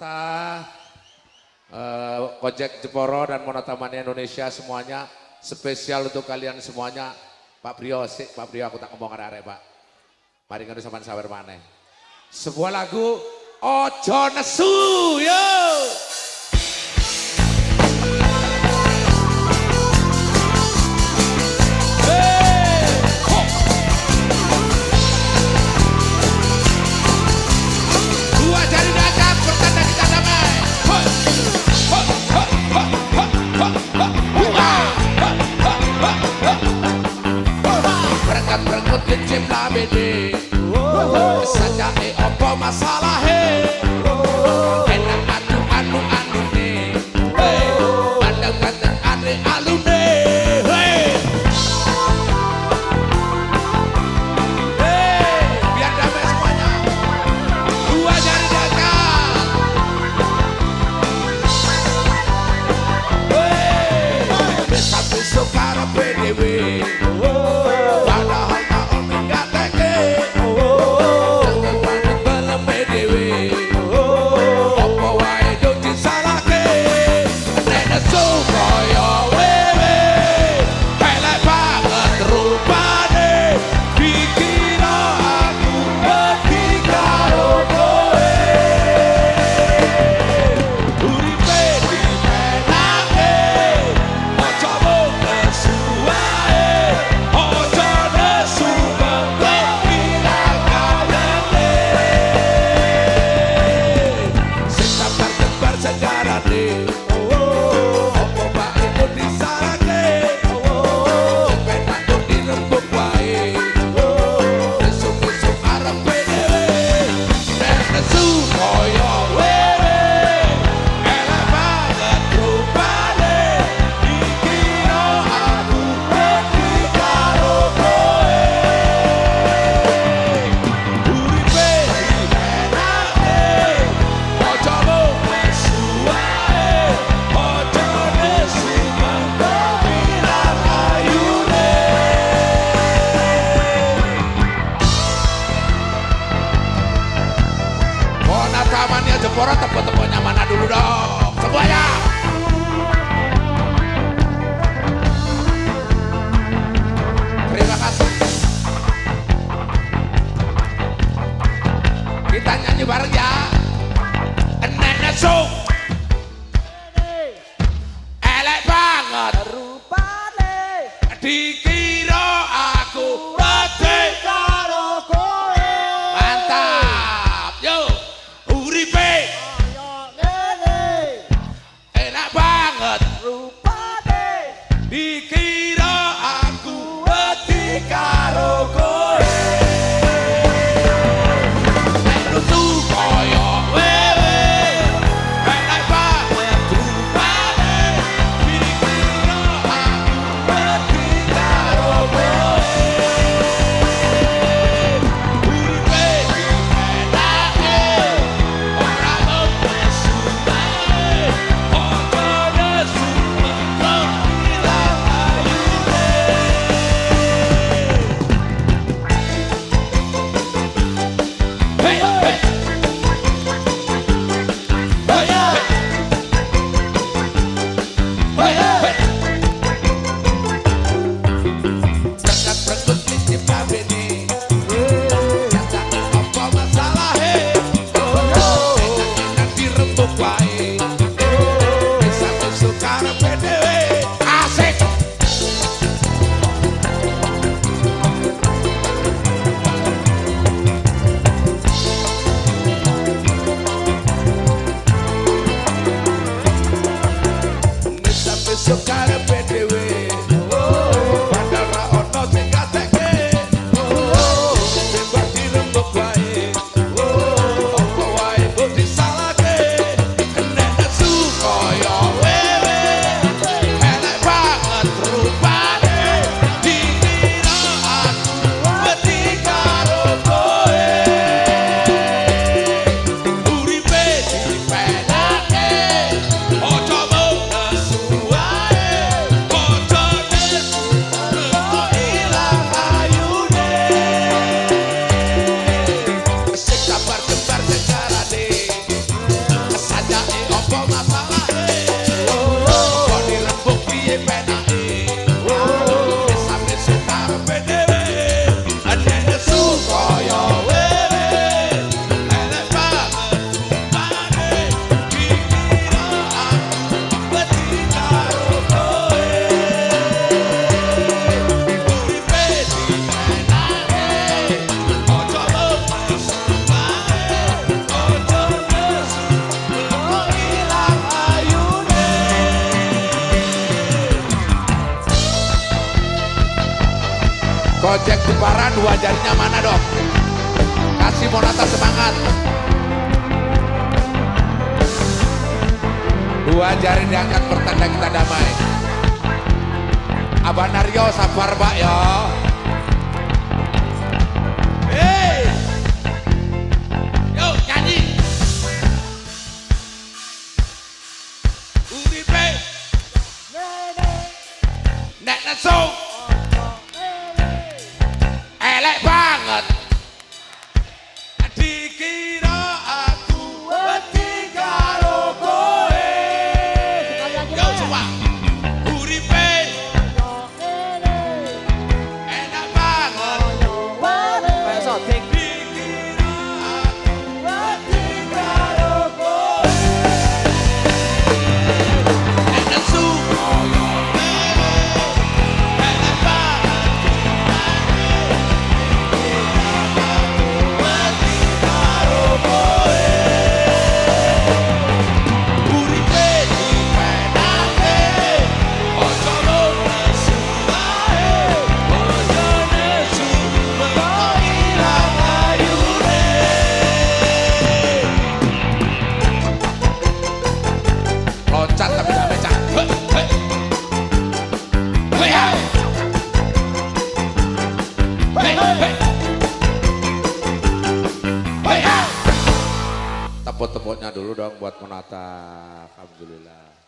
Jakarta, eh, Kojek Jeporo dan Monotamania Indonesia semuanya spesial untuk kalian semuanya. Pak Brio, si, Pak Brio aku tak ngomong arek Pak. Mari ngerti sama sabar maneh. Sebuah lagu Ojo Nesu, ya. pasar. hope. Gojek Jepara dua jarinya mana dok? Kasih Monata semangat. Dua jari diangkat pertanda kita damai. Abah Nario sabar pak yo. Tepuk-tepuknya dulu dong buat menata. Alhamdulillah.